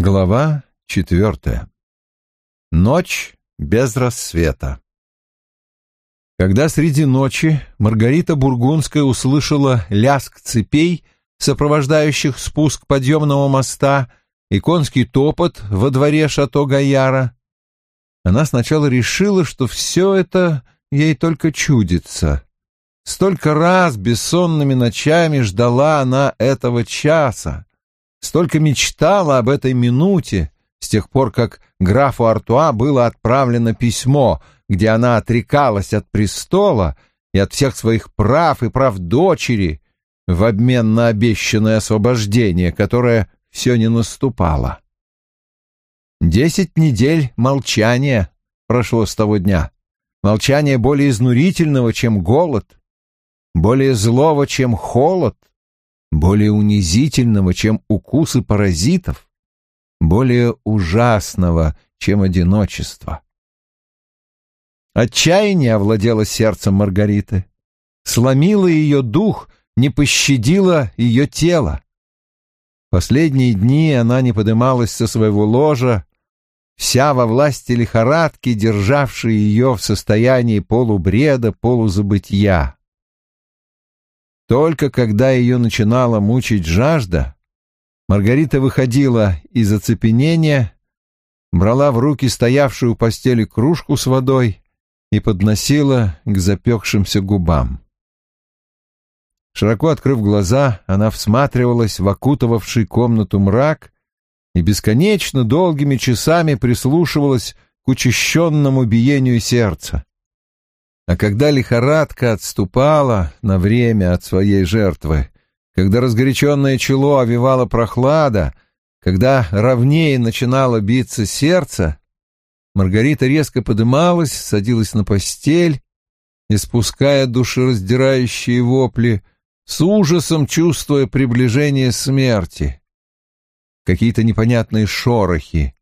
Глава четвертая. Ночь без рассвета. Когда среди ночи Маргарита Бургундская услышала ляск цепей, сопровождающих спуск подъемного моста, и конский топот во дворе шато Гаяра, она сначала решила, что все это ей только чудится. Столько раз бессонными ночами ждала она этого часа, столько мечтала об этой минуте, с тех пор, как графу Артуа было отправлено письмо, где она отрекалась от престола и от всех своих прав и прав дочери в обмен на обещанное освобождение, которое все не наступало. Десять недель молчания прошло с того дня. Молчание более изнурительного, чем голод, более злого, чем холод, более унизительного, чем укусы паразитов, более ужасного, чем одиночество. Отчаяние овладело сердцем Маргариты, сломило ее дух, не пощадило ее тело. Последние дни она не подымалась со своего ложа, вся во власти лихорадки, державшей ее в состоянии полубреда, полузабытия. Только когда ее начинала мучить жажда, Маргарита выходила из оцепенения, брала в руки стоявшую у постели кружку с водой и подносила к запекшимся губам. Широко открыв глаза, она всматривалась в окутывавший комнату мрак и бесконечно долгими часами прислушивалась к учащенному биению сердца. А когда лихорадка отступала на время от своей жертвы, когда разгоряченное чело овивала прохлада, когда ровнее начинало биться сердце, Маргарита резко подымалась, садилась на постель и, спуская душераздирающие вопли, с ужасом чувствуя приближение смерти. Какие-то непонятные шорохи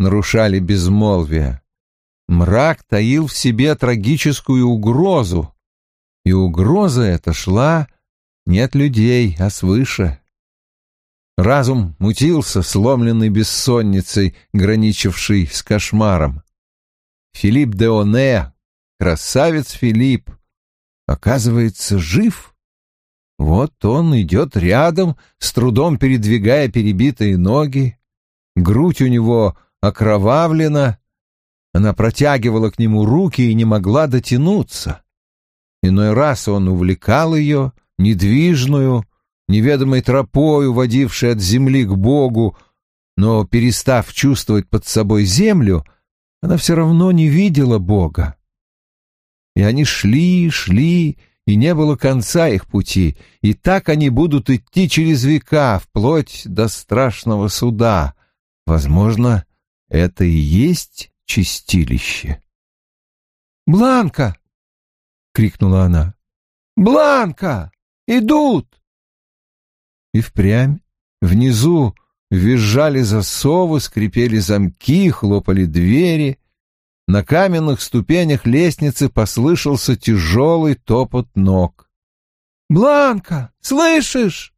нарушали безмолвие. Мрак таил в себе трагическую угрозу, и угроза эта шла не от людей, а свыше. Разум мутился, сломленный бессонницей, граничивший с кошмаром. Филипп де Оне, красавец Филипп, оказывается, жив. Вот он идет рядом, с трудом передвигая перебитые ноги. Грудь у него окровавлена, она протягивала к нему руки и не могла дотянуться. Иной раз он увлекал ее, недвижную, неведомой тропой, уводившей от земли к Богу, но, перестав чувствовать под собой землю, она все равно не видела Бога. И они шли, шли, и не было конца их пути, и так они будут идти через века, вплоть до страшного суда. Возможно, это и есть чистилище. «Бланка!» — крикнула она. «Бланка! Идут!» И впрямь внизу визжали засовы, скрипели замки, хлопали двери. На каменных ступенях лестницы послышался тяжелый топот ног. «Бланка, слышишь?»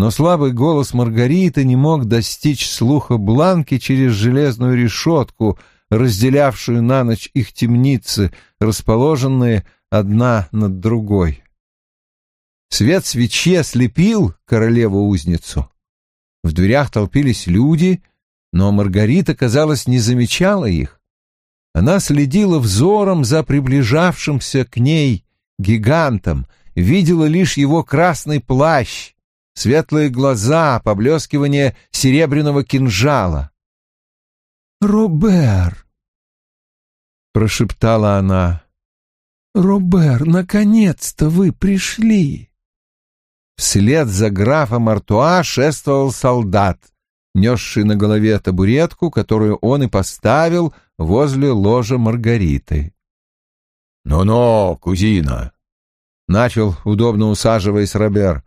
Но слабый голос Маргариты не мог достичь слуха Бланки через железную решетку, разделявшую на ночь их темницы, расположенные одна над другой. Свет свечи ослепил королеву-узницу. В дверях толпились люди, но Маргарита, казалось, не замечала их. Она следила взором за приближавшимся к ней гигантом, видела лишь его красный плащ, светлые глаза, поблескивание серебряного кинжала. «Робер!» — прошептала она. «Робер, наконец-то вы пришли!» Вслед за графом Артуа шествовал солдат, несший на голове табуретку, которую он и поставил возле ложа Маргариты. «Ну-ну, кузина!» — начал, удобно усаживаясь Робер.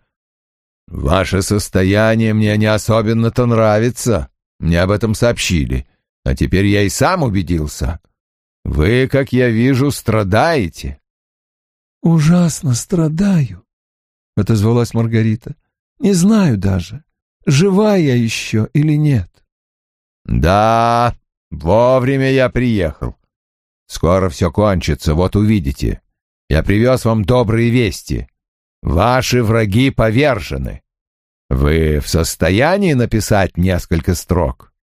«Ваше состояние мне не особенно-то нравится. Мне об этом сообщили. А теперь я и сам убедился. Вы, как я вижу, страдаете». «Ужасно страдаю», — отозвалась Маргарита. «Не знаю даже. жива я еще или нет. Да, вовремя я приехал. Скоро все кончится, вот увидите. Я привез вам добрые вести. Ваши враги повержены. Вы в состоянии написать несколько строк?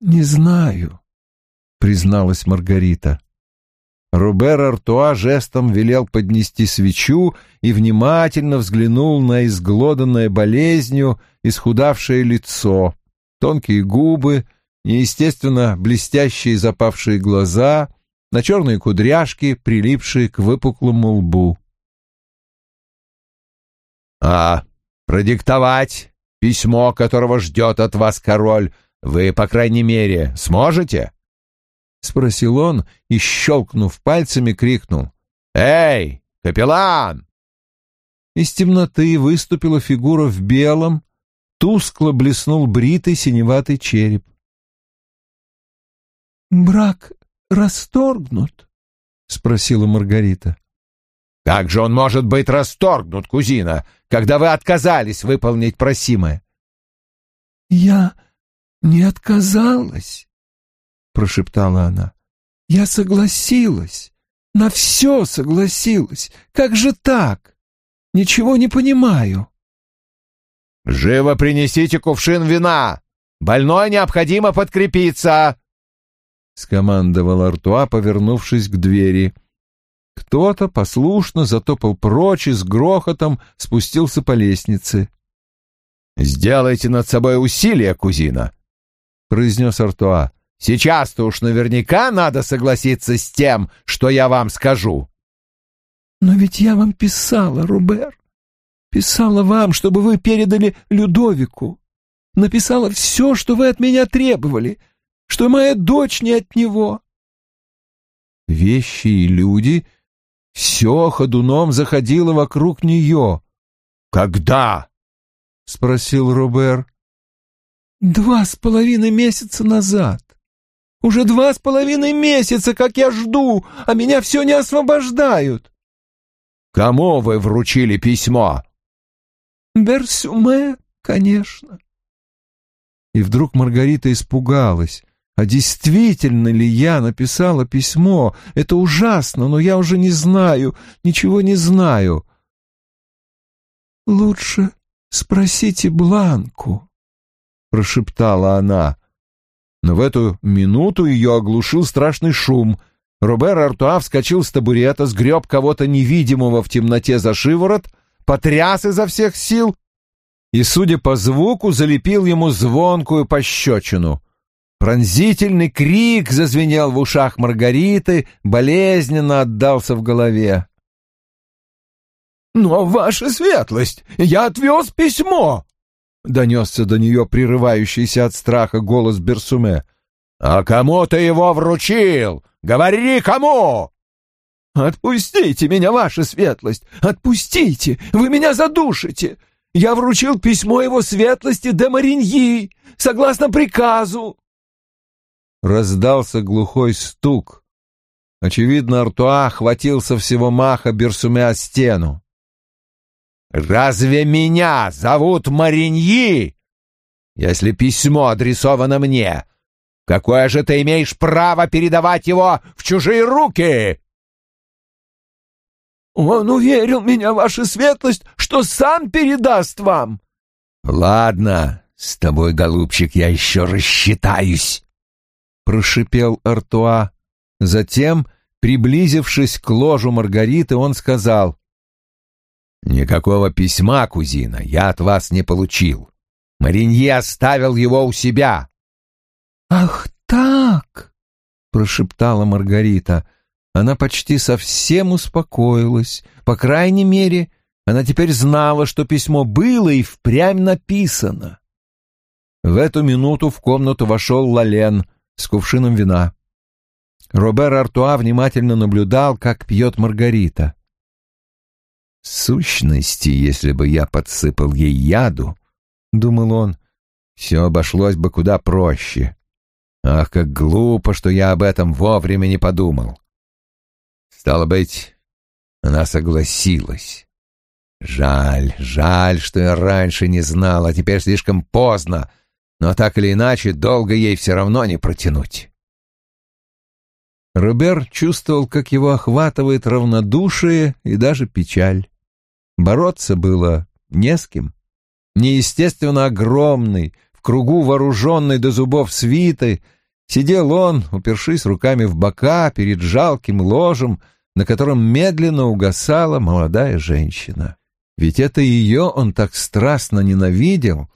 Не знаю, призналась Маргарита. Рубер Артуа жестом велел поднести свечу и внимательно взглянул на изглоданное болезнью исхудавшее лицо, тонкие губы, неестественно блестящие запавшие глаза, на черные кудряшки, прилипшие к выпуклому лбу. «А продиктовать письмо, которого ждет от вас король, вы, по крайней мере, сможете?» — спросил он и, щелкнув пальцами, крикнул. «Эй, капеллан!» Из темноты выступила фигура в белом, тускло блеснул бритый синеватый череп. «Брак расторгнут?» — спросила Маргарита. «Как же он может быть расторгнут, кузина, когда вы отказались выполнить просимое?» «Я не отказалась», — прошептала она. «Я согласилась, на все согласилась. Как же так? Ничего не понимаю». «Живо принесите кувшин вина! Больной необходимо подкрепиться!» — скомандовал Артуа, повернувшись к двери. Кто-то послушно затопал прочь и с грохотом спустился по лестнице. «Сделайте над собой усилие, кузина!» — произнес Артуа. Сейчас-то уж наверняка надо согласиться с тем, что я вам скажу. Но ведь я вам писала, Рубер. Писала вам, чтобы вы передали Людовику. Написала все, что вы от меня требовали, что моя дочь не от него. Вещи и люди, все ходуном заходило вокруг нее. «Когда?» — спросил Робер. «Два с половиной месяца назад. Уже два с половиной месяца, как я жду, а меня все не освобождают. Кому вы вручили письмо? Берсюме, конечно. И вдруг Маргарита испугалась. А действительно ли я написала письмо? Это ужасно, но я уже не знаю, ничего не знаю. Лучше спросите Бланку, прошептала она но в эту минуту ее оглушил страшный шум. Робер Артуа вскочил с табурета, сгреб кого-то невидимого в темноте за шиворот, потряс изо всех сил и, судя по звуку, залепил ему звонкую пощечину. Пронзительный крик зазвенел в ушах Маргариты, болезненно отдался в голове. «Но, ваша светлость, я отвез письмо!» — донесся до нее прерывающийся от страха голос Берсуме. «А кому ты его вручил? Говори, кому!» «Отпустите меня, ваша светлость! Отпустите! Вы меня задушите! Я вручил письмо его светлости де Мариньи, согласно приказу!» Раздался глухой стук. Очевидно, Артуа хватился всего маха Берсуме о стену. «Разве меня зовут Мариньи? Если письмо адресовано мне, какое же ты имеешь право передавать его в чужие руки?» «Он уверил меня, ваша светлость, что сам передаст вам». «Ладно, с тобой, голубчик, я еще рассчитаюсь», — прошипел Артуа. Затем, приблизившись к ложу Маргариты, он сказал, «Никакого письма, кузина, я от вас не получил. Маринье оставил его у себя». «Ах так!» — прошептала Маргарита. Она почти совсем успокоилась. По крайней мере, она теперь знала, что письмо было и впрямь написано. В эту минуту в комнату вошел Лален с кувшином вина. Робер Артуа внимательно наблюдал, как пьет Маргарита сущности, если бы я подсыпал ей яду, — думал он, — все обошлось бы куда проще. Ах, как глупо, что я об этом вовремя не подумал. Стало быть, она согласилась. Жаль, жаль, что я раньше не знал, а теперь слишком поздно. Но так или иначе, долго ей все равно не протянуть. Робер чувствовал, как его охватывает равнодушие и даже печаль. Бороться было не с кем. Неестественно огромный, в кругу вооруженный до зубов свиты, сидел он, упершись руками в бока перед жалким ложем, на котором медленно угасала молодая женщина. Ведь это ее он так страстно ненавидел,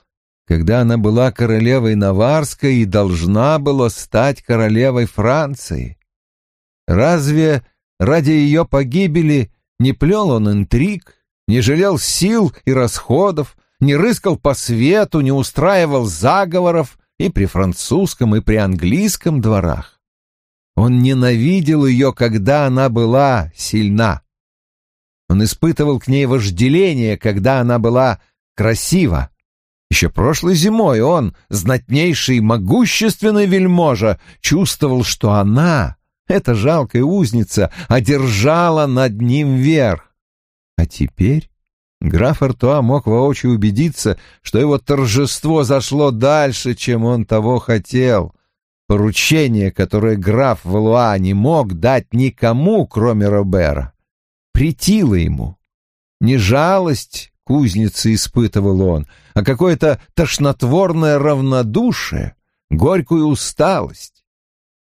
когда она была королевой Наварской и должна была стать королевой Франции. Разве ради ее погибели не плел он интриг, не жалел сил и расходов, не рыскал по свету, не устраивал заговоров и при французском, и при английском дворах? Он ненавидел ее, когда она была сильна. Он испытывал к ней вожделение, когда она была красива. Еще прошлой зимой он, знатнейший могущественный вельможа, чувствовал, что она, эта жалкая узница, одержала над ним верх. А теперь граф Артуа мог воочию убедиться, что его торжество зашло дальше, чем он того хотел. Поручение, которое граф Валуа не мог дать никому, кроме Робера, претило ему. Не жалость кузницы испытывал он, а какое-то тошнотворное равнодушие, горькую усталость.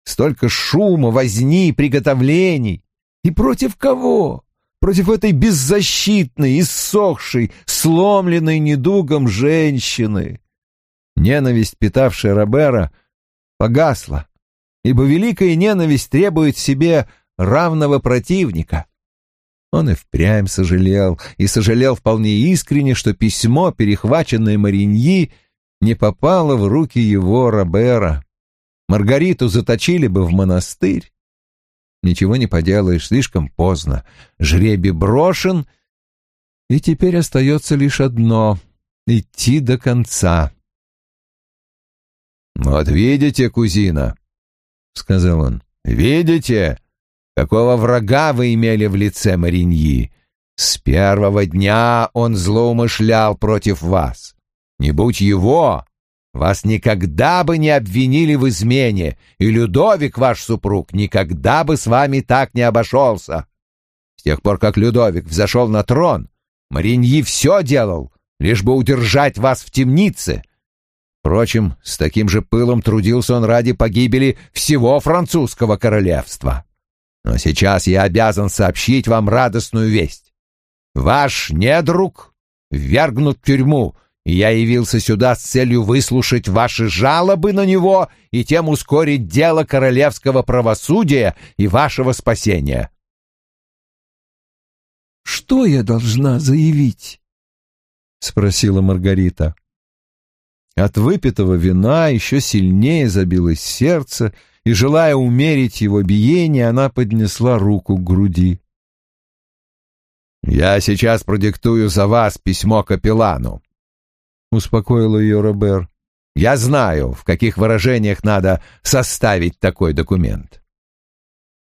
Столько шума, возни, приготовлений. И против кого? Против этой беззащитной, иссохшей, сломленной недугом женщины. Ненависть, питавшая Робера, погасла, ибо великая ненависть требует себе равного противника. Он и впрямь сожалел, и сожалел вполне искренне, что письмо, перехваченное Мариньи, не попало в руки его Робера. Маргариту заточили бы в монастырь. Ничего не поделаешь, слишком поздно. Жребий брошен, и теперь остается лишь одно — идти до конца. «Вот видите, кузина», — сказал он, — «видите, Какого врага вы имели в лице Мариньи? С первого дня он злоумышлял против вас. Не будь его, вас никогда бы не обвинили в измене, и Людовик, ваш супруг, никогда бы с вами так не обошелся. С тех пор, как Людовик взошел на трон, Мариньи все делал, лишь бы удержать вас в темнице. Впрочем, с таким же пылом трудился он ради погибели всего французского королевства. Но сейчас я обязан сообщить вам радостную весть. Ваш недруг ввергнут в тюрьму, и я явился сюда с целью выслушать ваши жалобы на него и тем ускорить дело королевского правосудия и вашего спасения. «Что я должна заявить?» — спросила Маргарита. От выпитого вина еще сильнее забилось сердце, и, желая умерить его биение, она поднесла руку к груди. «Я сейчас продиктую за вас письмо капеллану», — успокоил ее Робер. «Я знаю, в каких выражениях надо составить такой документ».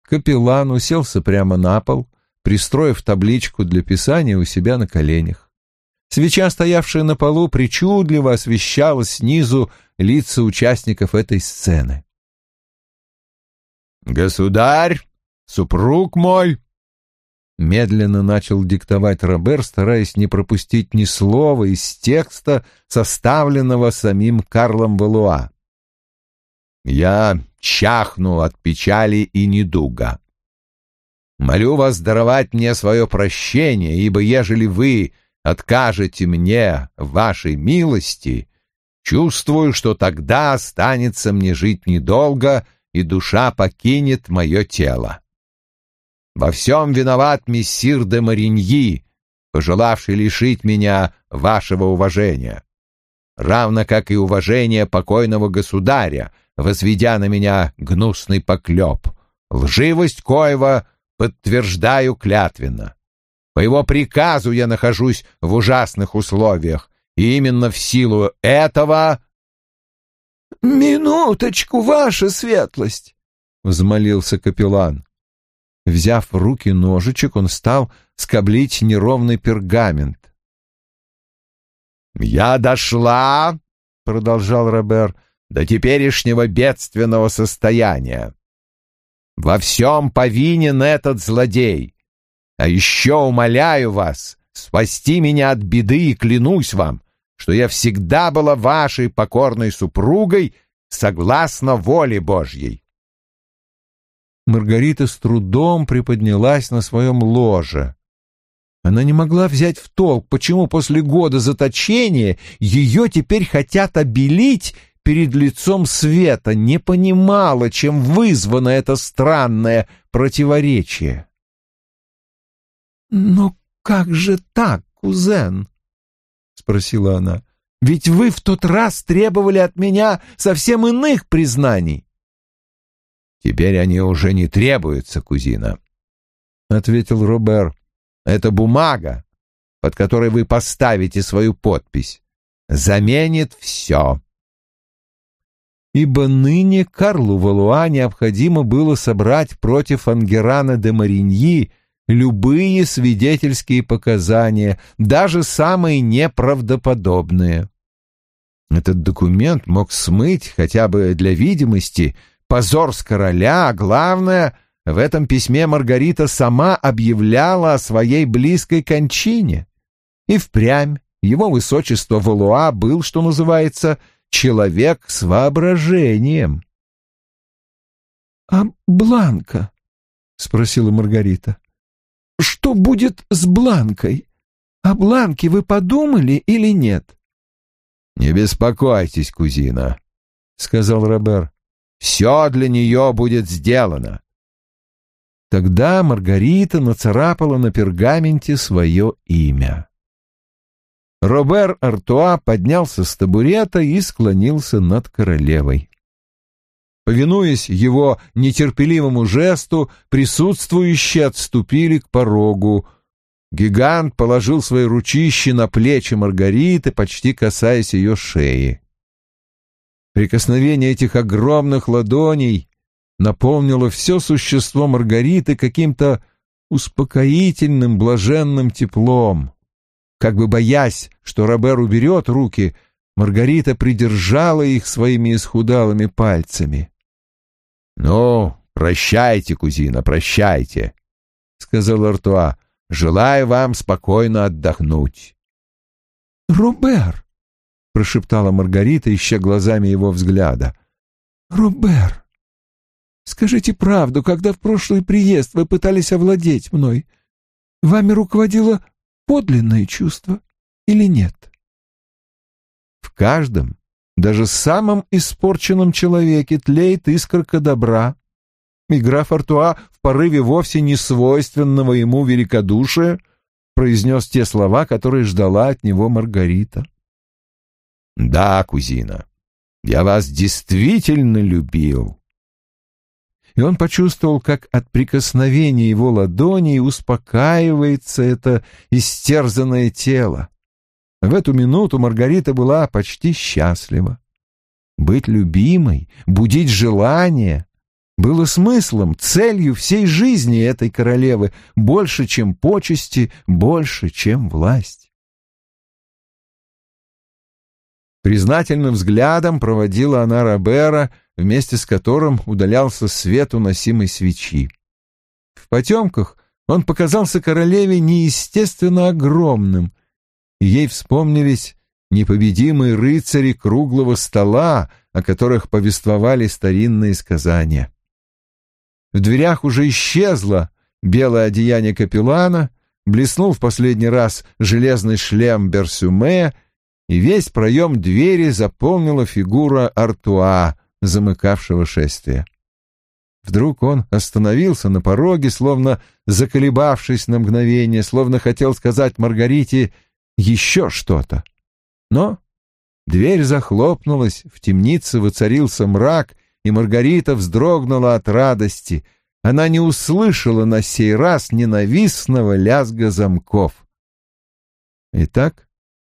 Капеллан уселся прямо на пол, пристроив табличку для писания у себя на коленях. Свеча, стоявшая на полу, причудливо освещала снизу лица участников этой сцены. «Государь, супруг мой!» Медленно начал диктовать Робер, стараясь не пропустить ни слова из текста, составленного самим Карлом Валуа. «Я чахну от печали и недуга. Молю вас даровать мне свое прощение, ибо ежели вы откажете мне вашей милости, чувствую, что тогда останется мне жить недолго и душа покинет мое тело. Во всем виноват мессир де Мариньи, пожелавший лишить меня вашего уважения, равно как и уважения покойного государя, возведя на меня гнусный поклеп. Лживость коего подтверждаю клятвенно. По его приказу я нахожусь в ужасных условиях, и именно в силу этого «Минуточку, ваша светлость!» — взмолился капеллан. Взяв в руки ножичек, он стал скоблить неровный пергамент. «Я дошла», — продолжал Робер, — «до теперешнего бедственного состояния. Во всем повинен этот злодей. А еще умоляю вас спасти меня от беды и клянусь вам, что я всегда была вашей покорной супругой согласно воле Божьей. Маргарита с трудом приподнялась на своем ложе. Она не могла взять в толк, почему после года заточения ее теперь хотят обелить перед лицом света, не понимала, чем вызвано это странное противоречие. «Но как же так, кузен?» — спросила она. «Ведь вы в тот раз требовали от меня совсем иных признаний». «Теперь они уже не требуются, кузина», — ответил Робер. «Это бумага, под которой вы поставите свою подпись. Заменит все». Ибо ныне Карлу Валуа необходимо было собрать против Ангерана де Мариньи любые свидетельские показания, даже самые неправдоподобные. Этот документ мог смыть хотя бы для видимости позор с короля, а главное, в этом письме Маргарита сама объявляла о своей близкой кончине. И впрямь его высочество Валуа был, что называется, человек с воображением. — А Бланка? — спросила Маргарита. — Что будет с Бланкой? О Бланке вы подумали или нет? — Не беспокойтесь, кузина, — сказал Робер. Все для нее будет сделано. Тогда Маргарита нацарапала на пергаменте свое имя. Робер Артуа поднялся с табурета и склонился над королевой. Повинуясь его нетерпеливому жесту, присутствующие отступили к порогу. Гигант положил свои ручищи на плечи Маргариты, почти касаясь ее шеи. Прикосновение этих огромных ладоней наполнило все существо Маргариты каким-то успокоительным, блаженным теплом. Как бы боясь, что Робер уберет руки, Маргарита придержала их своими исхудалыми пальцами. — Ну, прощайте, кузина, прощайте, — сказал Артуа. — Желаю вам спокойно отдохнуть. — Робер! прошептала Маргарита, ища глазами его взгляда. «Робер, скажите правду, когда в прошлый приезд вы пытались овладеть мной, вами руководило подлинное чувство или нет?» В каждом, даже самом испорченном человеке тлеет искорка добра, и граф Артуа в порыве вовсе не свойственного ему великодушия произнес те слова, которые ждала от него Маргарита. Да, кузина, я вас действительно любил. И он почувствовал, как от прикосновения его ладоней успокаивается это истерзанное тело. В эту минуту Маргарита была почти счастлива. Быть любимой, будить желание было смыслом, целью всей жизни этой королевы, больше, чем почести, больше, чем власть. Признательным взглядом проводила она Робера, вместе с которым удалялся свет уносимой свечи. В потемках он показался королеве неестественно огромным, и ей вспомнились непобедимые рыцари круглого стола, о которых повествовали старинные сказания. В дверях уже исчезло белое одеяние капеллана, блеснул в последний раз железный шлем Берсюме и весь проем двери заполнила фигура Артуа, замыкавшего шествие. Вдруг он остановился на пороге, словно заколебавшись на мгновение, словно хотел сказать Маргарите еще что-то. Но дверь захлопнулась, в темнице воцарился мрак, и Маргарита вздрогнула от радости. Она не услышала на сей раз ненавистного лязга замков. Итак,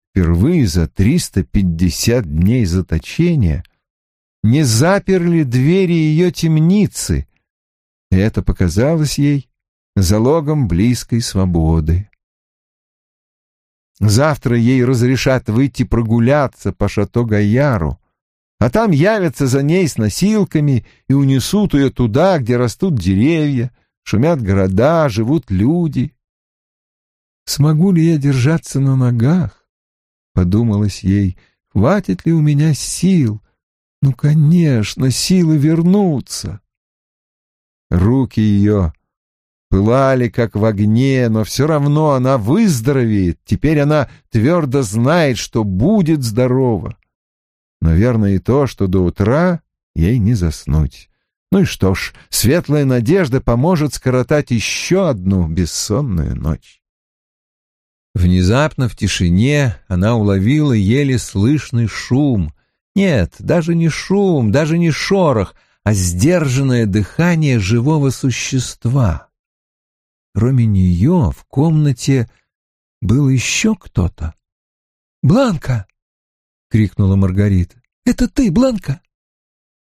впервые за 350 дней заточения не заперли двери ее темницы, и это показалось ей залогом близкой свободы. Завтра ей разрешат выйти прогуляться по Шато-Гаяру, а там явятся за ней с носилками и унесут ее туда, где растут деревья, шумят города, живут люди. Смогу ли я держаться на ногах? Подумалось ей, хватит ли у меня сил? Ну, конечно, силы вернутся. Руки ее пылали, как в огне, но все равно она выздоровеет. Теперь она твердо знает, что будет здорова. Наверное, и то, что до утра ей не заснуть. Ну и что ж, светлая надежда поможет скоротать еще одну бессонную ночь. Внезапно в тишине она уловила еле слышный шум. Нет, даже не шум, даже не шорох, а сдержанное дыхание живого существа. Кроме нее в комнате был еще кто-то. «Бланка!» — крикнула Маргарита. «Это ты, Бланка?»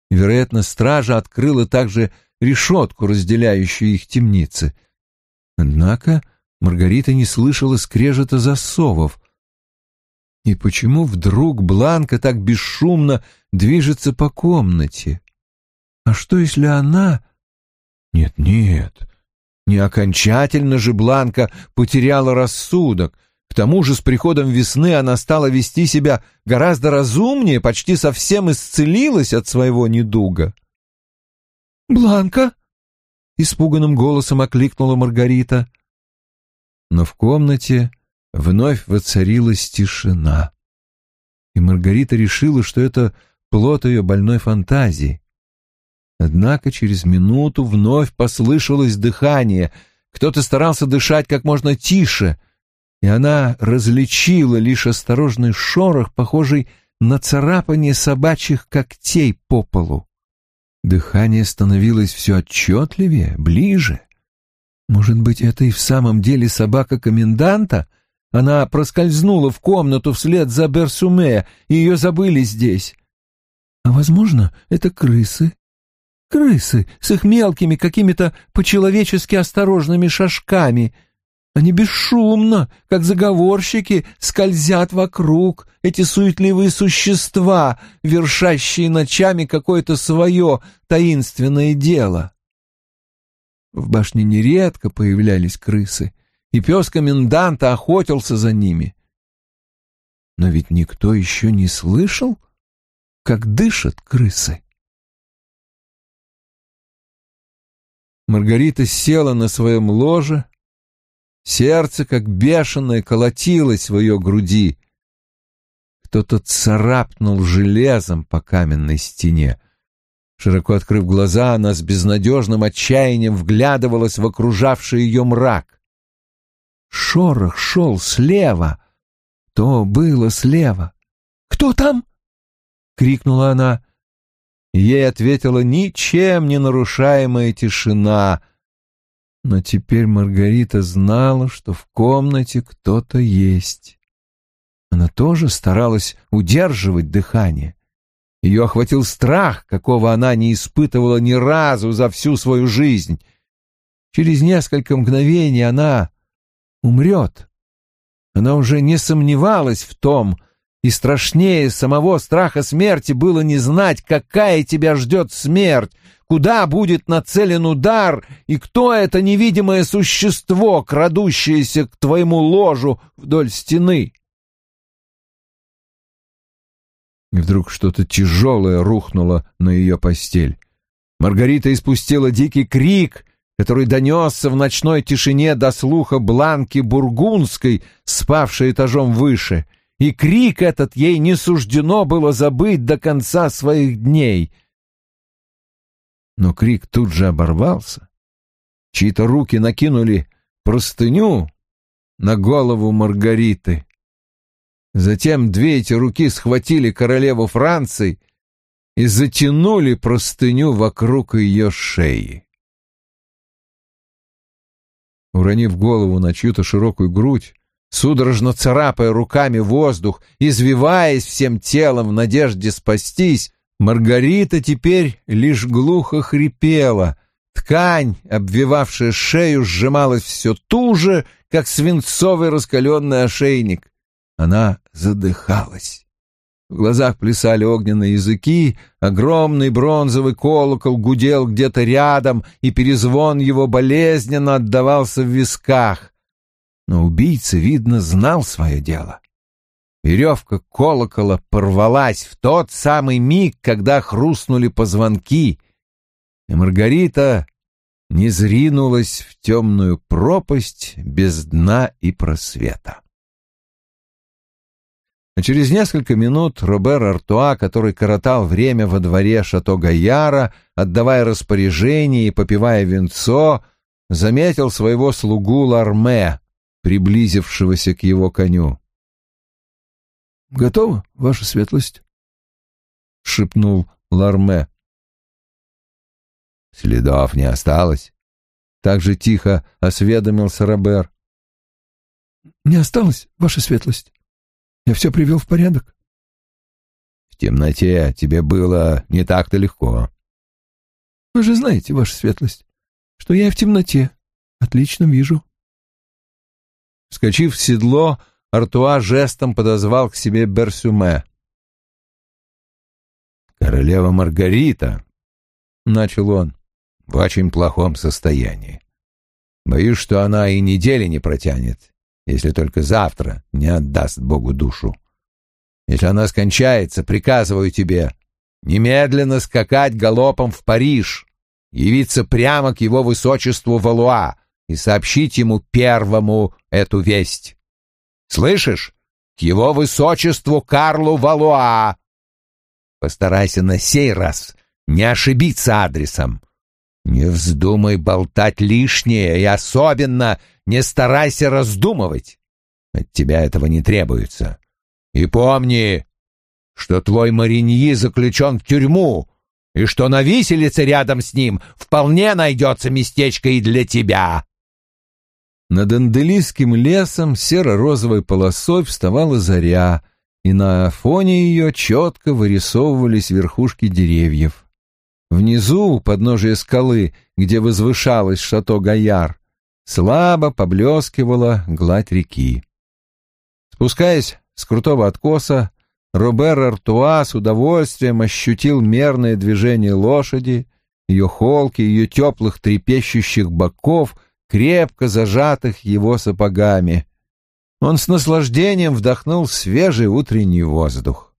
Вероятно, стража открыла также решетку, разделяющую их темницы. Однако Маргарита не слышала скрежета засовов. И почему вдруг Бланка так бесшумно движется по комнате? А что, если она... Нет-нет, не окончательно же Бланка потеряла рассудок. К тому же с приходом весны она стала вести себя гораздо разумнее, почти совсем исцелилась от своего недуга. «Бланка!» — испуганным голосом окликнула Маргарита. Но в комнате вновь воцарилась тишина, и Маргарита решила, что это плод ее больной фантазии. Однако через минуту вновь послышалось дыхание, кто-то старался дышать как можно тише, и она различила лишь осторожный шорох, похожий на царапание собачьих когтей по полу. Дыхание становилось все отчетливее, ближе. Может быть, это и в самом деле собака коменданта? Она проскользнула в комнату вслед за Берсуме, и ее забыли здесь. А, возможно, это крысы. Крысы с их мелкими какими-то по-человечески осторожными шажками — они бесшумно, как заговорщики, скользят вокруг, эти суетливые существа, вершащие ночами какое-то свое таинственное дело. В башне нередко появлялись крысы, и пес коменданта охотился за ними. Но ведь никто еще не слышал, как дышат крысы. Маргарита села на своем ложе, Сердце, как бешеное, колотилось в ее груди. Кто-то царапнул железом по каменной стене. Широко открыв глаза, она с безнадежным отчаянием вглядывалась в окружавший ее мрак. Шорох шел слева. То было слева. «Кто там?» — крикнула она. Ей ответила ничем не нарушаемая тишина — но теперь Маргарита знала, что в комнате кто-то есть. Она тоже старалась удерживать дыхание. Ее охватил страх, какого она не испытывала ни разу за всю свою жизнь. Через несколько мгновений она умрет. Она уже не сомневалась в том, и страшнее самого страха смерти было не знать, какая тебя ждет смерть, куда будет нацелен удар и кто это невидимое существо, крадущееся к твоему ложу вдоль стены. И вдруг что-то тяжелое рухнуло на ее постель. Маргарита испустила дикий крик, который донесся в ночной тишине до слуха Бланки Бургундской, спавшей этажом выше, и крик этот ей не суждено было забыть до конца своих дней — но крик тут же оборвался. Чьи-то руки накинули простыню на голову Маргариты. Затем две эти руки схватили королеву Франции и затянули простыню вокруг ее шеи. Уронив голову на чью-то широкую грудь, судорожно царапая руками воздух, извиваясь всем телом в надежде спастись, Маргарита теперь лишь глухо хрипела, Ткань, обвивавшая шею, сжималась все туже, как свинцовый раскаленный ошейник. Она задыхалась. В глазах плясали огненные языки, огромный бронзовый колокол гудел где-то рядом, и перезвон его болезненно отдавался в висках. Но убийца, видно, знал свое дело. Веревка колокола порвалась в тот самый миг, когда хрустнули позвонки, и Маргарита не зринулась в темную пропасть без дна и просвета. А через несколько минут Робер Артуа, который коротал время во дворе шато Гаяра, отдавая распоряжение и попивая венцо, заметил своего слугу Ларме, приблизившегося к его коню. — Готово, ваша светлость? — шепнул Ларме. — Следов не осталось. Так же тихо осведомился Робер. — Не осталось, ваша светлость. Я все привел в порядок. — В темноте тебе было не так-то легко. — Вы же знаете, ваша светлость, что я и в темноте отлично вижу. Вскочив в седло, Артуа жестом подозвал к себе Берсюме. «Королева Маргарита», — начал он, — «в очень плохом состоянии. Боюсь, что она и недели не протянет, если только завтра не отдаст Богу душу. Если она скончается, приказываю тебе немедленно скакать галопом в Париж, явиться прямо к его высочеству Валуа и сообщить ему первому эту весть. Слышишь? К его высочеству Карлу Валуа. Постарайся на сей раз не ошибиться адресом. Не вздумай болтать лишнее и особенно не старайся раздумывать. От тебя этого не требуется. И помни, что твой Мариньи заключен в тюрьму, и что на виселице рядом с ним вполне найдется местечко и для тебя. Над Анделийским лесом серо-розовой полосой вставала заря, и на фоне ее четко вырисовывались верхушки деревьев. Внизу, у подножия скалы, где возвышалось шато Гаяр, слабо поблескивала гладь реки. Спускаясь с крутого откоса, Робер Артуа с удовольствием ощутил мерное движение лошади, ее холки, ее теплых трепещущих боков — крепко зажатых его сапогами. Он с наслаждением вдохнул свежий утренний воздух.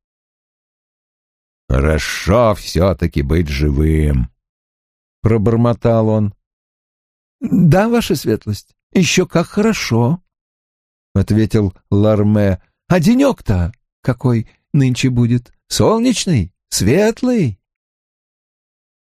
«Хорошо все-таки быть живым», — пробормотал он. «Да, ваша светлость, еще как хорошо», — ответил Ларме. «А денек-то какой нынче будет? Солнечный? Светлый?»